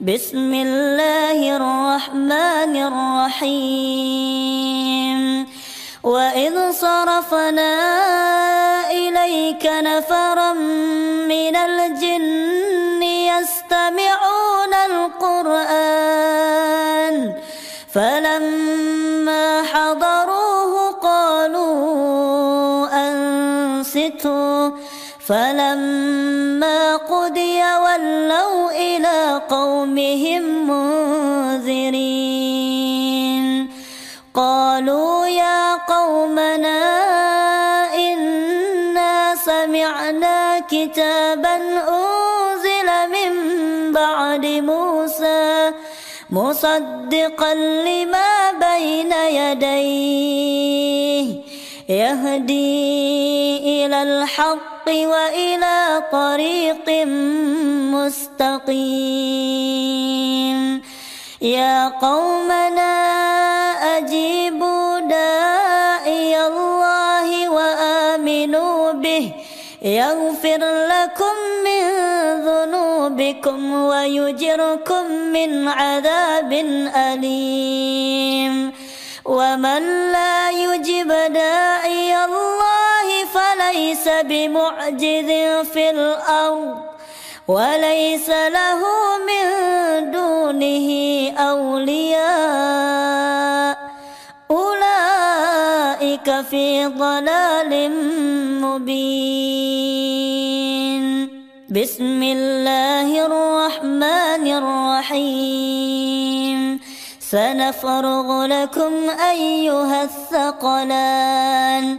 بسم الله الرحمن الرحيم. وإذ صرفنا إليك نفرا من الجن يستمعون القرآن. فلما حضروه قالوا أنصتوا. فلما قضي ولوا إلى قومهم منذرين. قالوا يا قومنا إنا سمعنا كتابا أنزل من بعد موسى مصدقا لما بين يديه يهدي إلى الحق وإلى طريق مستقيم. يا قومنا أجيبوا داعي الله وآمنوا به. يغفر لكم من ذنوبكم ويجركم من عذاب أليم. ومن لا يجب داعي الله بمعجز في الأرض وليس له من دونه أولياء. أولئك في ضلال مبين. بسم الله الرحمن الرحيم. سنفرغ لكم أيها الثقلان.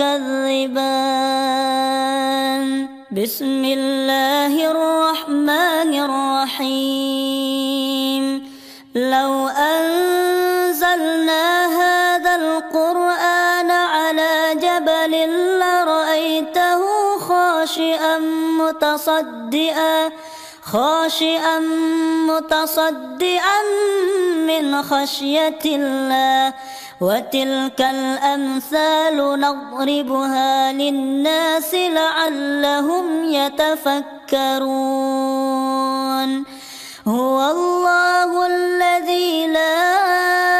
تكذبان بسم الله الرحمن الرحيم. لو أنزلنا هذا القرآن على جبل لرأيته خاشئا متصدئا. خاشئا متصدعا من خشية الله. وتلك الأمثال نضربها للناس لعلهم يتفكرون. هو الله الذي لا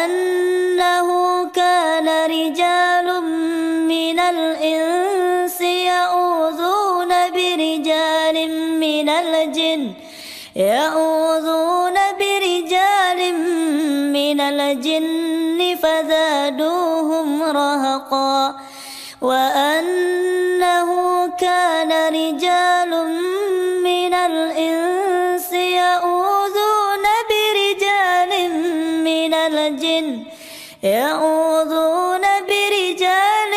وأنه كان رجال من الإنس يؤذون برجال من الجن يؤذون برجال من الجن فزادوهم رهقا وأنه من الجن يؤذون برجال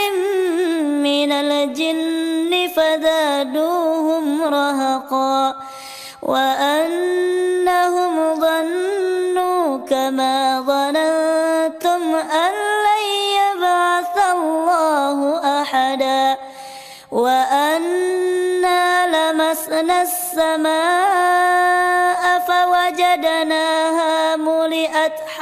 من الجن فزادوهم رهقا وأنهم ظنوا كما ظننتم أن لن يبعث الله أحدا وأنا لمسنا السماء فوجدناها ملئت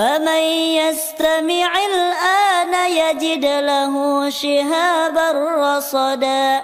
فمن يستمع الآن يجد له شهابا رصدا